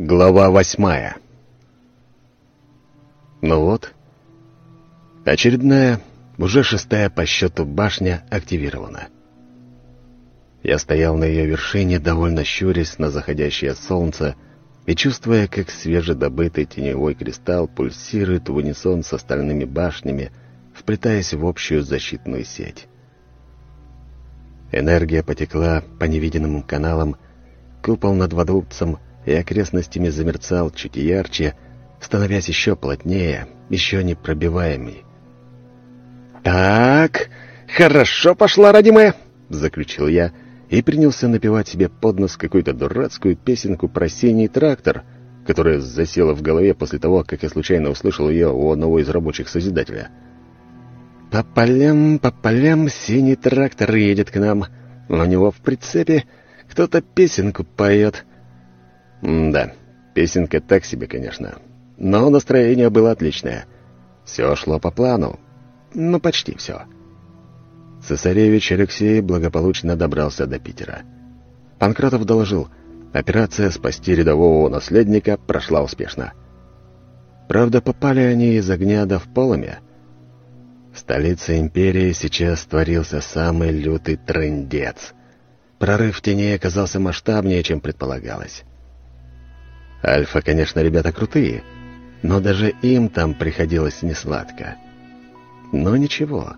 Глава восьмая Ну вот, очередная, уже шестая по счету башня активирована. Я стоял на ее вершине, довольно щурясь на заходящее солнце и чувствуя, как свежедобытый теневой кристалл пульсирует в унисон с остальными башнями, вплетаясь в общую защитную сеть. Энергия потекла по невидимым каналам, купол над водопцем и окрестностями замерцал чуть ярче, становясь еще плотнее, еще непробиваемый. «Так, хорошо пошла, родимая!» — заключил я и принялся напевать себе под нос какую-то дурацкую песенку про синий трактор, которая засела в голове после того, как я случайно услышал ее у одного из рабочих Созидателя. «По полям, по полям синий трактор едет к нам. У него в прицепе кто-то песенку поет». Да, песенка так себе, конечно. Но настроение было отличное. Все шло по плану. Ну, почти все. Цесаревич Алексей благополучно добрался до Питера. Панкратов доложил, операция «Спасти рядового наследника» прошла успешно. Правда, попали они из огня до в полымя. В столице империи сейчас творился самый лютый трындец. Прорыв теней оказался масштабнее, чем предполагалось. Альфа, конечно, ребята крутые, но даже им там приходилось несладко. Но ничего.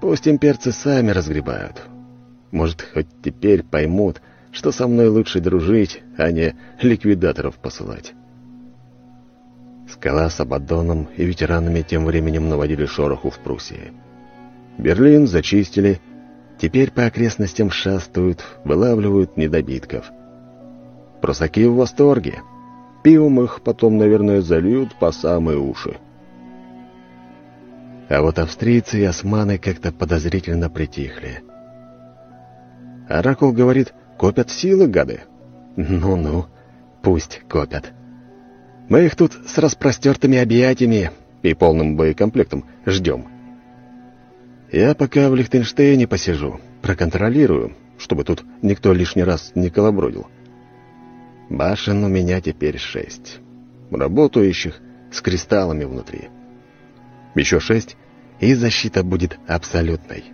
Пусть имперцы сами разгребают. Может, хоть теперь поймут, что со мной лучше дружить, а не ликвидаторов посылать. Скала с Абадоном и ветеранами тем временем наводили шороху в Пруссии. Берлин зачистили, теперь по окрестностям шастают, вылавливают недобитков — Просаки в восторге. Пивом их потом, наверное, зальют по самые уши. А вот австрийцы и османы как-то подозрительно притихли. Оракул говорит, копят силы, гады. Ну-ну, пусть копят. Мы их тут с распростертыми объятиями и полным боекомплектом ждем. Я пока в Лихтенштейне посижу, проконтролирую, чтобы тут никто лишний раз не колобродил. Башен у меня теперь шесть. Работающих с кристаллами внутри. Еще шесть, и защита будет абсолютной.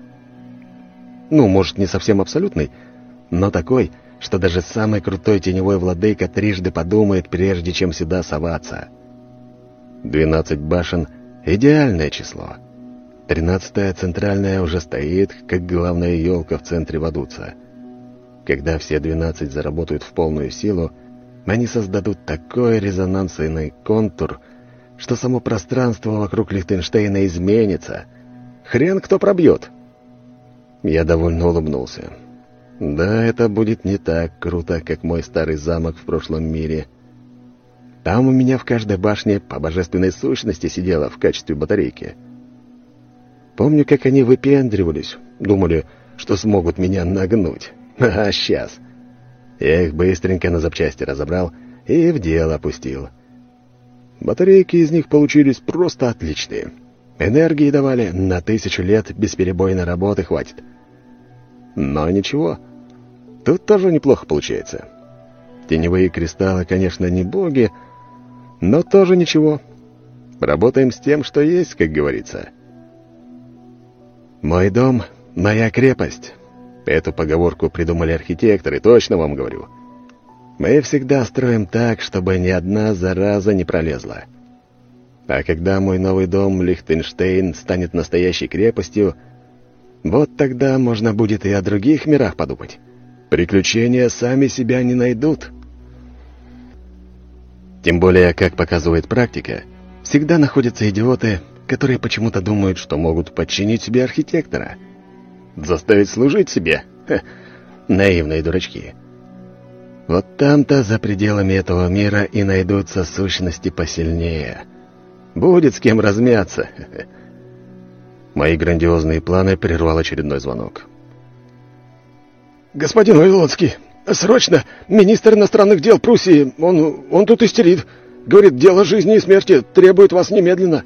Ну, может, не совсем абсолютной, но такой, что даже самый крутой теневой владыка трижды подумает, прежде чем сюда соваться. Двенадцать башен — идеальное число. Тринадцатая центральная уже стоит, как главная елка в центре Вадуца. Когда все двенадцать заработают в полную силу — они создадут такой резонансный контур, что само пространство вокруг Лихтенштейна изменится. Хрен кто пробьет. Я довольно улыбнулся. Да, это будет не так круто, как мой старый замок в прошлом мире. Там у меня в каждой башне по божественной сущности сидела в качестве батарейки. Помню, как они выпендривались, думали, что смогут меня нагнуть. А сейчас... Я их быстренько на запчасти разобрал и в дело опустил. Батарейки из них получились просто отличные. Энергии давали на тысячу лет бесперебойной работы хватит. Но ничего, тут тоже неплохо получается. Теневые кристаллы, конечно, не боги, но тоже ничего. Работаем с тем, что есть, как говорится. Мой дом — моя крепость. Эту поговорку придумали архитекторы, точно вам говорю. Мы всегда строим так, чтобы ни одна зараза не пролезла. А когда мой новый дом Лихтенштейн станет настоящей крепостью, вот тогда можно будет и о других мирах подумать. Приключения сами себя не найдут. Тем более, как показывает практика, всегда находятся идиоты, которые почему-то думают, что могут подчинить себе архитектора — Заставить служить себе? Ха, наивные дурачки. Вот там-то, за пределами этого мира, и найдутся сущности посильнее. Будет с кем размяться. Мои грандиозные планы прервал очередной звонок. «Господин Вавилонский, срочно! Министр иностранных дел Пруссии, он, он тут истерит. Говорит, дело жизни и смерти требует вас немедленно».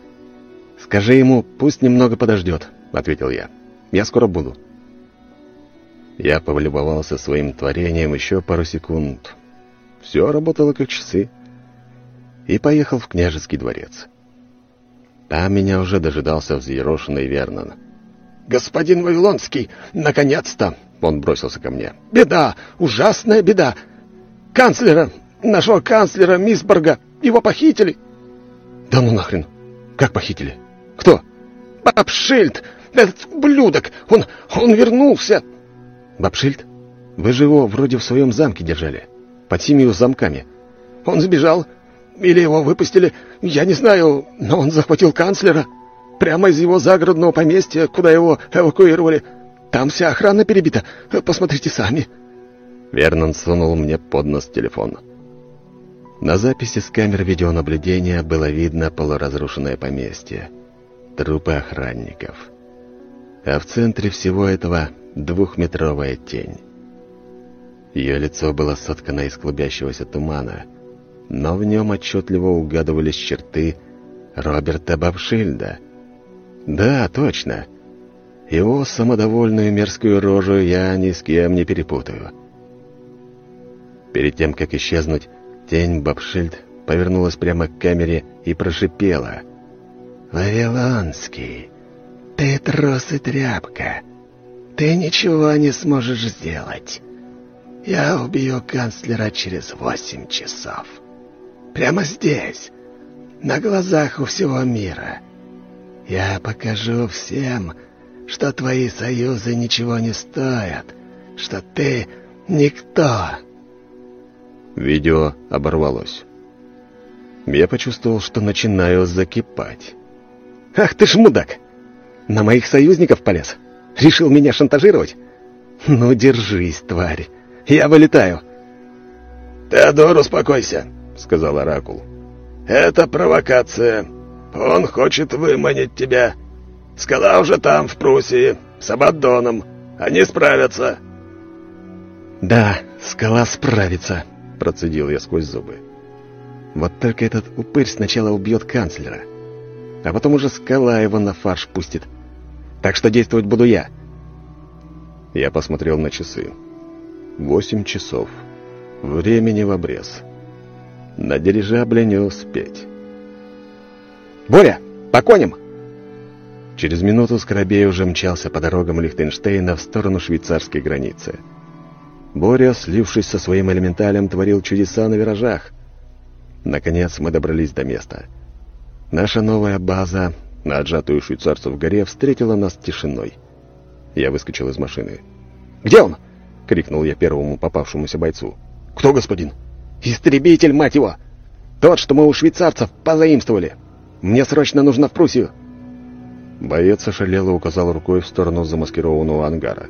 «Скажи ему, пусть немного подождет», — ответил я. Я скоро буду». Я повлюбовался своим творением еще пару секунд. Все работало как часы. И поехал в княжеский дворец. Там меня уже дожидался взъерошенный Вернон. «Господин Вавилонский, наконец-то!» Он бросился ко мне. «Беда! Ужасная беда! Канцлера! Нашего канцлера Мисборга! Его похитили!» «Да ну нахрен! Как похитили? Кто?» «Бабшильд! Этот ублюдок! Он... он вернулся!» «Бабшильд? Вы же его вроде в своем замке держали. Под семью замками». «Он сбежал. Или его выпустили. Я не знаю, но он захватил канцлера. Прямо из его загородного поместья, куда его эвакуировали. Там вся охрана перебита. Посмотрите сами». Вернон сунул мне под нос телефон. На записи с камер видеонаблюдения было видно полуразрушенное поместье. Трупы охранников. А в центре всего этого двухметровая тень. Ее лицо было соткано из клубящегося тумана, но в нем отчетливо угадывались черты Роберта Бабшильда. Да, точно. Его самодовольную мерзкую рожу я ни с кем не перепутаю. Перед тем, как исчезнуть, тень Бабшильд повернулась прямо к камере и прошипела. «Вавилонский, ты трус и тряпка. Ты ничего не сможешь сделать. Я убью канцлера через восемь часов. Прямо здесь, на глазах у всего мира. Я покажу всем, что твои союзы ничего не стоят, что ты никто. Видео оборвалось. Я почувствовал, что начинаю закипать. «Ах ты ж мудак! На моих союзников полез? Решил меня шантажировать? Ну, держись, тварь! Я вылетаю!» «Теодор, успокойся!» — сказал Оракул. «Это провокация. Он хочет выманить тебя. Скала уже там, в Пруссии, с Абаддоном. Они справятся». «Да, скала справится», — процедил я сквозь зубы. «Вот только этот упырь сначала убьет канцлера, а потом уже скала его на фарш пустит. Так что действовать буду я». Я посмотрел на часы. Восемь часов. Времени в обрез. На дирижабле не успеть. «Боря, по коням!» Через минуту Скоробей уже мчался по дорогам Лихтенштейна в сторону швейцарской границы. Боря, слившись со своим элементалем, творил чудеса на виражах. Наконец мы добрались до места. Наша новая база на отжатую швейцарцев горе встретила нас тишиной. Я выскочил из машины. «Где он?» — крикнул я первому попавшемуся бойцу. «Кто, господин?» «Истребитель, мать его! Тот, что мы у швейцарцев позаимствовали. Мне срочно нужно в Пруссию!» Боец ошалело указал рукой в сторону замаскированного ангара.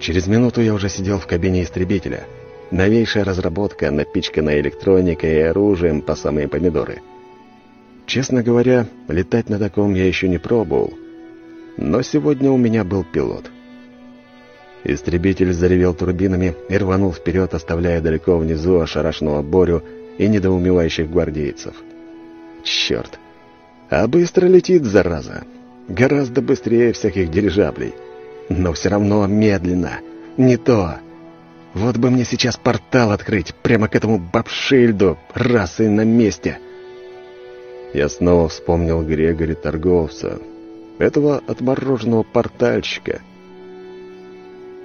Через минуту я уже сидел в кабине истребителя. Новейшая разработка, напичканная электроникой и оружием по самые помидоры. Честно говоря, летать на таком я еще не пробовал. Но сегодня у меня был пилот — Истребитель заревел турбинами и рванул вперед, оставляя далеко внизу ошарашенного Борю и недоумевающих гвардейцев. Черт! А быстро летит, зараза! Гораздо быстрее всяких дирижаблей. Но все равно медленно. Не то. Вот бы мне сейчас портал открыть, прямо к этому бабшильду, раз и на месте. Я снова вспомнил Грегори Торговца, этого отмороженного портальщика —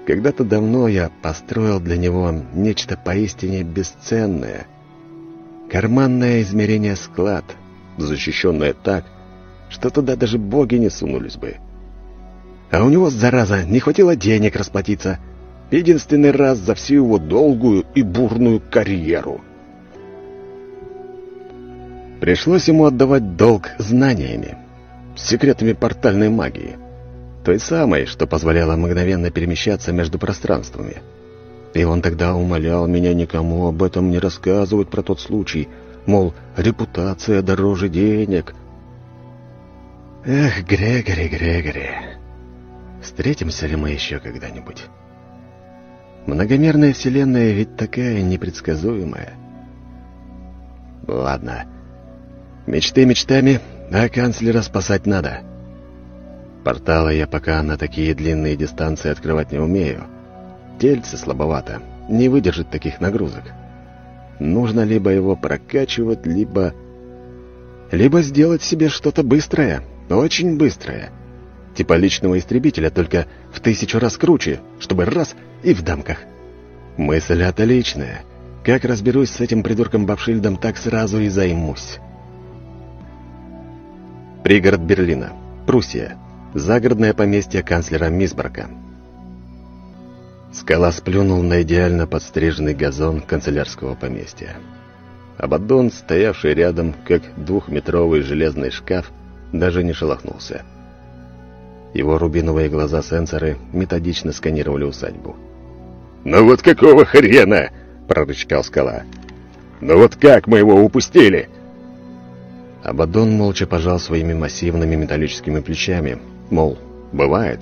когда-то давно я построил для него нечто поистине бесценное. Карманное измерение склад, защищенное так, что туда даже боги не сунулись бы. А у него, зараза, не хватило денег расплатиться. Единственный раз за всю его долгую и бурную карьеру. Пришлось ему отдавать долг знаниями, секретами портальной магии той самой, что позволяла мгновенно перемещаться между пространствами. И он тогда умолял меня никому об этом не рассказывать про тот случай, мол, репутация дороже денег. Эх, Грегори, Грегори, встретимся ли мы еще когда-нибудь? Многомерная вселенная ведь такая непредсказуемая. Ладно, мечты мечтами, а канцлера спасать надо. — Порталы я пока на такие длинные дистанции открывать не умею. Тельце слабовато, не выдержит таких нагрузок. Нужно либо его прокачивать, либо... Либо сделать себе что-то быстрое, очень быстрое. Типа личного истребителя, только в тысячу раз круче, чтобы раз и в дамках. Мысль отличная. Как разберусь с этим придурком Бабшильдом, так сразу и займусь. Пригород Берлина. Пруссия. Загородное поместье канцлера Мисбрака. Скала сплюнул на идеально подстриженный газон канцелярского поместья. Абаддон, стоявший рядом, как двухметровый железный шкаф, даже не шелохнулся. Его рубиновые глаза-сенсоры методично сканировали усадьбу. «Ну вот какого хрена?» — прорычал скала. «Ну вот как мы его упустили?» Абаддон молча пожал своими массивными металлическими плечами, мол, бывает.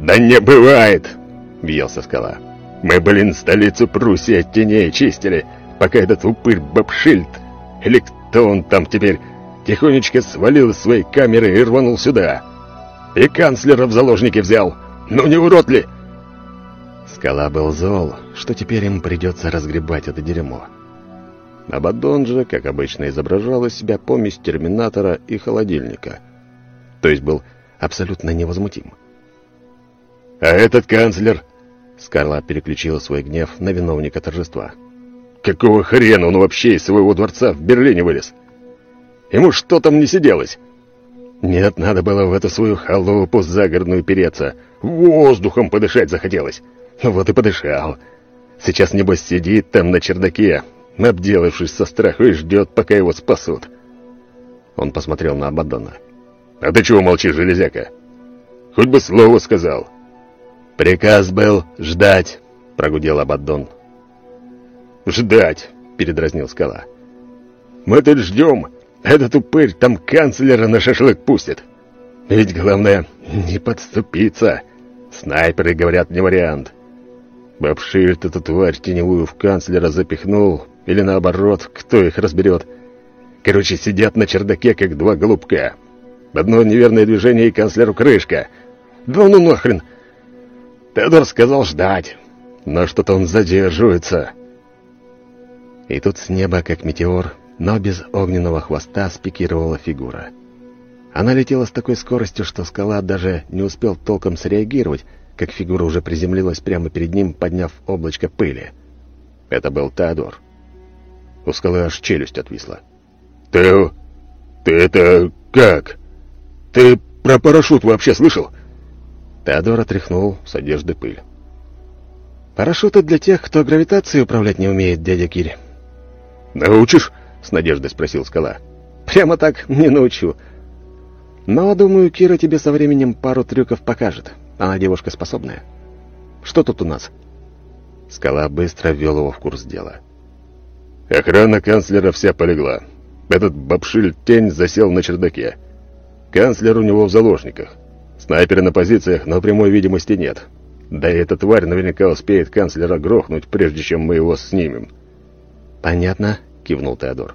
«Да не бывает!» — въелся скала. «Мы, блин, столицу Пруссии от теней чистили, пока этот упырь Бабшильд, или кто он там теперь, тихонечко свалил из своей камеры и рванул сюда. И канцлера в заложники взял. Ну не урод ли?» Скала был зол, что теперь им придется разгребать это дерьмо. Абаддон же, как обычно, изображал из себя помесь терминатора и холодильника. То есть был абсолютно невозмутим. «А этот канцлер?» Скарла переключила свой гнев на виновника торжества. «Какого хрена он вообще из своего дворца в Берлине вылез? Ему что там не сиделось?» «Нет, надо было в эту свою халупу загородную переться. Воздухом подышать захотелось. Вот и подышал. Сейчас, небось, сидит там на чердаке, обделавшись со страху и ждет, пока его спасут». Он посмотрел на Абаддона. «А ты чего молчишь, железяка? Хоть бы слово сказал». «Приказ был ждать», — прогудел Абаддон. «Ждать», — передразнил скала. «Мы тут ждем. Этот упырь там канцлера на шашлык пустит. Ведь главное — не подступиться. Снайперы, говорят, не вариант. Бабшильд эту тварь теневую в канцлера запихнул, или наоборот, кто их разберет. Короче, сидят на чердаке, как два голубка. Одно неверное движение, и канцлеру крышка. Да ну нахрен! Теодор сказал ждать, но что-то он задерживается. И тут с неба, как метеор, но без огненного хвоста, спикировала фигура. Она летела с такой скоростью, что скала даже не успел толком среагировать, как фигура уже приземлилась прямо перед ним, подняв облачко пыли. Это был Теодор. У скалы аж челюсть отвисла. «Ты... ты это как? Ты про парашют вообще слышал?» Теодор отряхнул с одежды пыль. «Парашюты для тех, кто гравитацией управлять не умеет, дядя Кирь». «Научишь?» — с надеждой спросил скала. «Прямо так не научу. Но, думаю, Кира тебе со временем пару трюков покажет. Она девушка способная. Что тут у нас?» Скала быстро ввел его в курс дела. «Охрана канцлера вся полегла. Этот бабшиль тень засел на чердаке. Канцлер у него в заложниках. Снайперы на позициях, но прямой видимости нет. Да и эта тварь наверняка успеет канцлера грохнуть, прежде чем мы его снимем». «Понятно», — кивнул Теодор.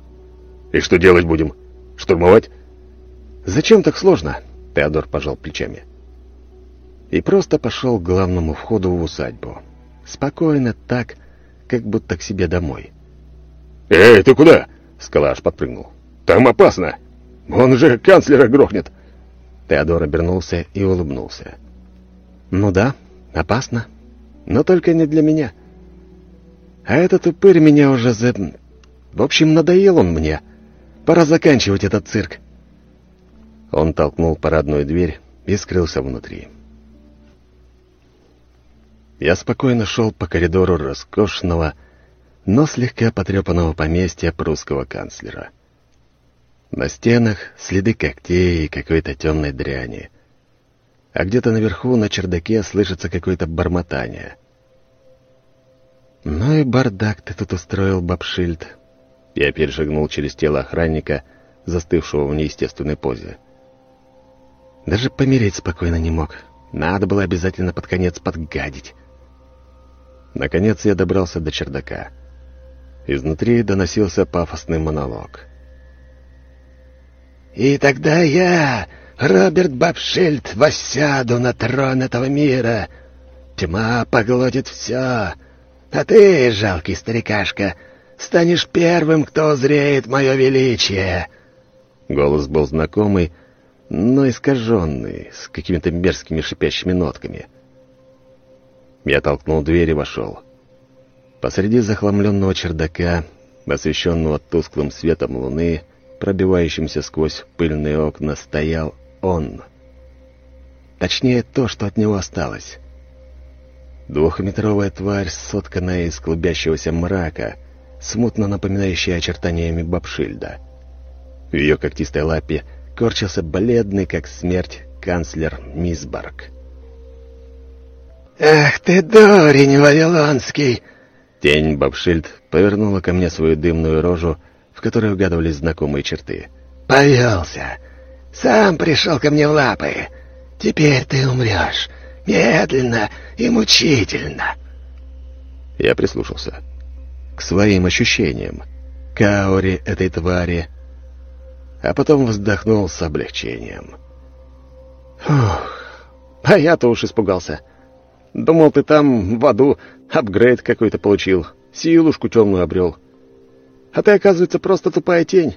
«И что делать будем? Штурмовать?» «Зачем так сложно?» — Теодор пожал плечами. И просто пошел к главному входу в усадьбу. Спокойно так, как будто к себе домой. «Эй, ты куда?» — скала аж подпрыгнул. «Там опасно! Он же канцлера грохнет!» Теодор обернулся и улыбнулся. «Ну да, опасно. Но только не для меня. А этот упырь меня уже за... В общем, надоел он мне. Пора заканчивать этот цирк». Он толкнул парадную дверь и скрылся внутри. Я спокойно шел по коридору роскошного, но слегка потрепанного поместья прусского канцлера. На стенах следы когтей и какой-то темной дряни. А где-то наверху на чердаке слышится какое-то бормотание. «Ну и бардак ты тут устроил, Бабшильд!» Я перешагнул через тело охранника, застывшего в неестественной позе. Даже помереть спокойно не мог. Надо было обязательно под конец подгадить. Наконец я добрался до чердака. Изнутри доносился пафосный монолог. И тогда я, Роберт Бабшильд, воссяду на трон этого мира. Тьма поглотит все. А ты, жалкий старикашка, станешь первым, кто узреет мое величие!» Голос был знакомый, но искаженный, с какими-то мерзкими шипящими нотками. Я толкнул дверь и вошел. Посреди захламленного чердака, освещенного тусклым светом луны, пробивающимся сквозь пыльные окна, стоял он. Точнее, то, что от него осталось. Двухметровая тварь, сотканная из клубящегося мрака, смутно напоминающая очертаниями Бабшильда. В ее когтистой лапе корчился бледный, как смерть, канцлер Мисбарк. «Ах ты, дурень вавилонский!» Тень Бабшильд повернула ко мне свою дымную рожу, в которой угадывались знакомые черты. «Повелся! Сам пришел ко мне в лапы! Теперь ты умрешь! Медленно и мучительно!» Я прислушался. К своим ощущениям. К этой твари. А потом вздохнул с облегчением. «Фух, а я-то уж испугался!» Думал, ты там в аду апгрейд какой-то получил, силушку темную обрел. А ты, оказывается, просто тупая тень.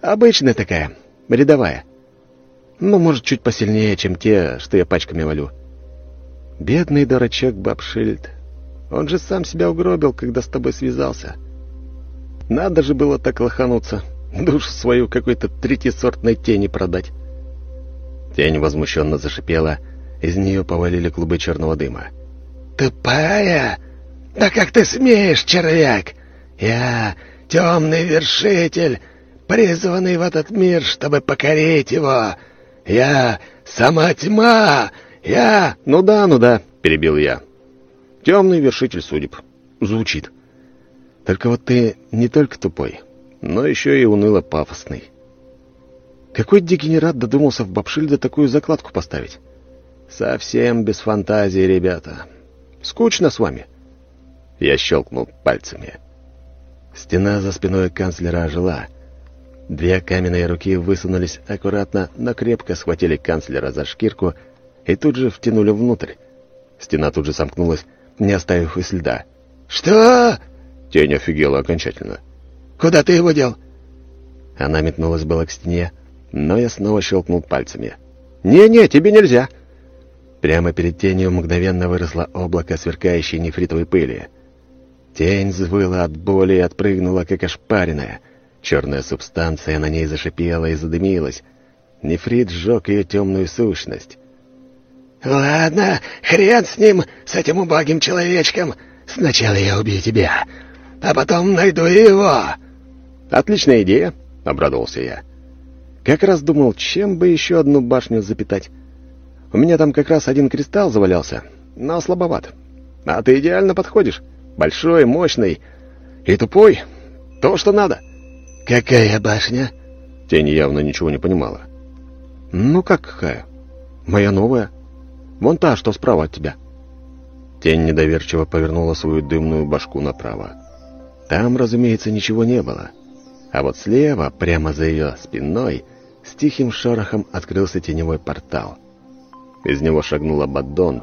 Обычная такая, рядовая. Ну, может, чуть посильнее, чем те, что я пачками валю. Бедный дурачок Бабшильд. Он же сам себя угробил, когда с тобой связался. Надо же было так лохануться, душу свою какой-то третьесортной тени продать. Тень возмущенно зашипела — из нее повалили клубы черного дыма. «Тупая? Да как ты смеешь, червяк? Я темный вершитель, призванный в этот мир, чтобы покорить его. Я сама тьма, я...» «Ну да, ну да», — перебил я. «Темный вершитель судеб. Звучит. Только вот ты не только тупой, но еще и уныло пафосный. Какой дегенерат додумался в Бабшильде такую закладку поставить? Совсем без фантазии, ребята. Скучно с вами. Я щелкнул пальцами. Стена за спиной канцлера ожила. Две каменные руки высунулись аккуратно, но крепко схватили канцлера за шкирку и тут же втянули внутрь. Стена тут же сомкнулась, не оставив и следа. «Что?» Тень офигела окончательно. «Куда ты его дел?» Она метнулась было к стене, но я снова щелкнул пальцами. «Не-не, тебе нельзя!» Прямо перед тенью мгновенно выросло облако сверкающей нефритовой пыли. Тень взвыла от боли и отпрыгнула, как ошпаренная. Черная субстанция на ней зашипела и задымилась. Нефрит сжег ее темную сущность. «Ладно, хрен с ним, с этим убогим человечком. Сначала я убью тебя, а потом найду его». «Отличная идея», — обрадовался я. «Как раз думал, чем бы еще одну башню запитать». У меня там как раз один кристалл завалялся, но слабоват. А ты идеально подходишь. Большой, мощный и тупой. То, что надо. Какая башня? Тень явно ничего не понимала. Ну как какая? Моя новая. Вон та, что справа от тебя. Тень недоверчиво повернула свою дымную башку направо. Там, разумеется, ничего не было. А вот слева, прямо за ее спиной, с тихим шорохом открылся теневой портал — из него шагнул Абаддон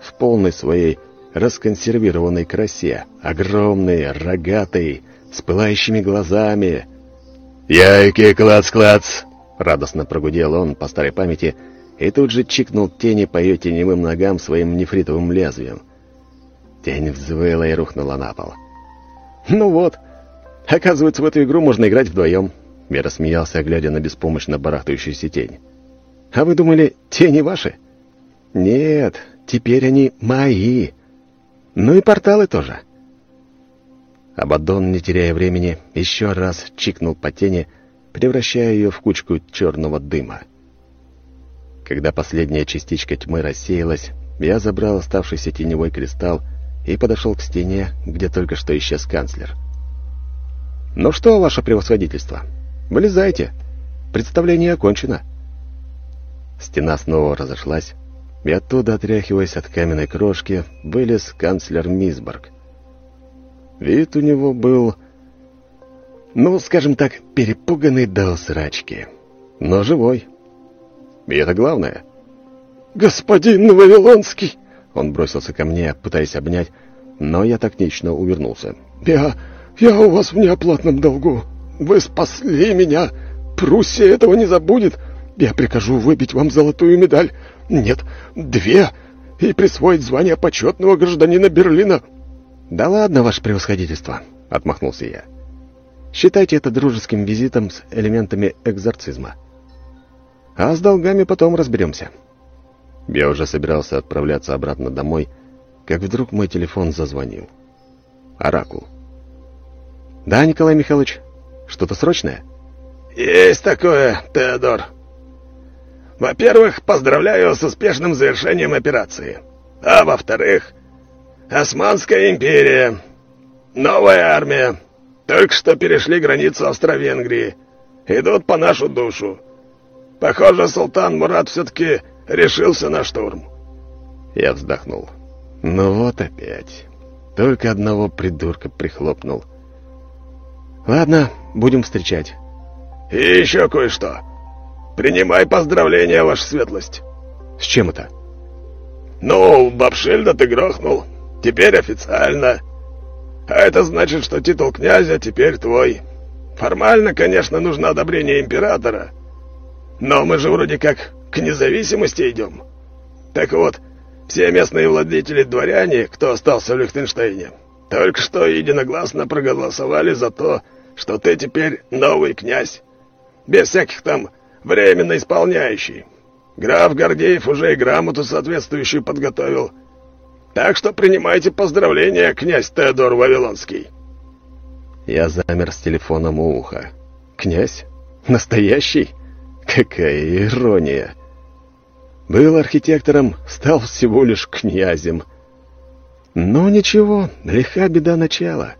в полной своей расконсервированной красе, огромный, рогатый, с пылающими глазами. «Яйки, клац-клац!» — радостно прогудел он по старой памяти и тут же чикнул тени по ее теневым ногам своим нефритовым лезвием. Тень взвыла и рухнула на пол. «Ну вот, оказывается, в эту игру можно играть вдвоем», — я рассмеялся, глядя на беспомощно барахтающуюся тень. «А вы думали, тени ваши?» Нет, теперь они мои. Ну и порталы тоже. Абаддон, не теряя времени, еще раз чикнул по тени, превращая ее в кучку черного дыма. Когда последняя частичка тьмы рассеялась, я забрал оставшийся теневой кристалл и подошел к стене, где только что исчез канцлер. «Ну что, ваше превосходительство, вылезайте. Представление окончено». Стена снова разошлась, и оттуда, отряхиваясь от каменной крошки, вылез канцлер Мисборг. Вид у него был, ну, скажем так, перепуганный до усрачки, но живой. И это главное. «Господин Вавилонский!» Он бросился ко мне, пытаясь обнять, но я тактично увернулся. «Я... я у вас в неоплатном долгу. Вы спасли меня. Пруссия этого не забудет. Я прикажу выбить вам золотую медаль. Нет, две. И присвоить звание почетного гражданина Берлина». «Да ладно, ваше превосходительство», — отмахнулся я. «Считайте это дружеским визитом с элементами экзорцизма. А с долгами потом разберемся». Я уже собирался отправляться обратно домой, как вдруг мой телефон зазвонил. Оракул. «Да, Николай Михайлович, что-то срочное?» «Есть такое, Теодор. Во-первых, поздравляю с успешным завершением операции. А во-вторых, Османская империя, новая армия, только что перешли границу Австро-Венгрии, идут по нашу душу. Похоже, султан Мурат все-таки решился на штурм». Я вздохнул. «Ну вот опять. Только одного придурка прихлопнул. Ладно, будем встречать». «И еще кое-что. Принимай поздравления, ваша светлость». «С чем это?» «Ну, Бабшильда ты грохнул. Теперь официально. А это значит, что титул князя теперь твой. Формально, конечно, нужно одобрение императора. Но мы же вроде как к независимости идем. Так вот, все местные владетели-дворяне, кто остался в Лихтенштейне, только что единогласно проголосовали за то, что ты теперь новый князь. Без всяких там временно исполняющий. Граф Гордеев уже и грамоту соответствующую подготовил. Так что принимайте поздравления, князь Теодор Вавилонский. Я замер с телефоном у уха. Князь? Настоящий? Какая ирония! Был архитектором, стал всего лишь князем. Но ничего, лиха беда начала.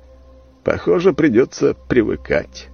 Похоже, придется привыкать».